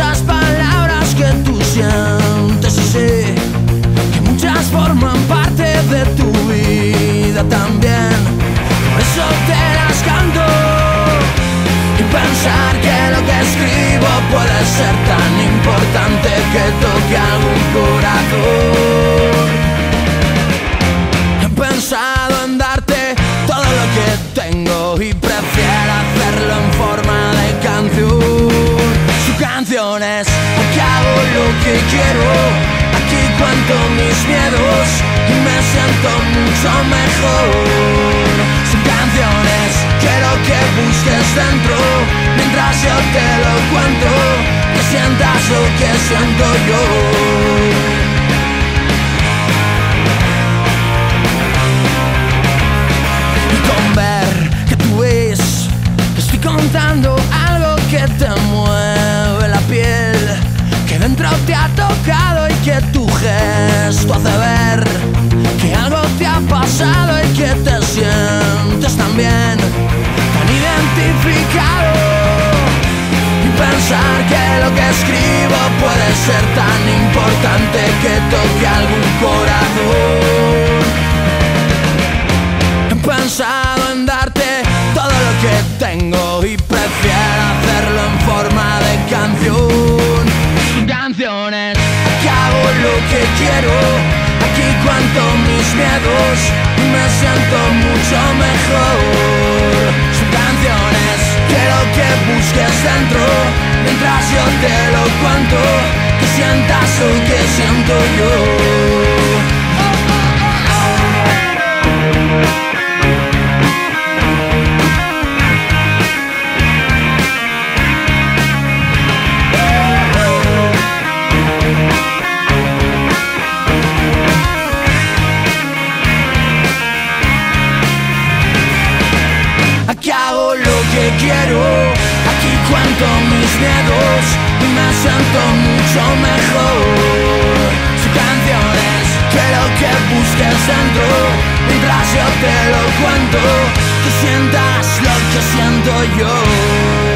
esas palabras que tú sientes y sé que muchas forman parte de tu vida también. Por eso te las canto y pensar que lo que escribo puede ser tan importante que toque canción es aquí hago lo que quiero, aquí cuento mis miedos y me siento mucho mejor. Su canción es quiero que busques dentro mientras yo te lo cuento, que sientas lo que siento yo. Y pensar que lo que escribo puede ser tan importante que toque algún corazón. He pensado en darte todo lo que tengo y prefiero hacerlo en forma de canción. Canciones, aquí hago lo que quiero, aquí cuento mis miedos y me siento mucho mejor. Cuento, que sientas lo que siento yo. Aquí hago lo que quiero, aquí cuento miedos y me siento mucho mejor. Su canción es quiero que busques dentro mientras yo te lo cuento, que sientas lo que siento yo.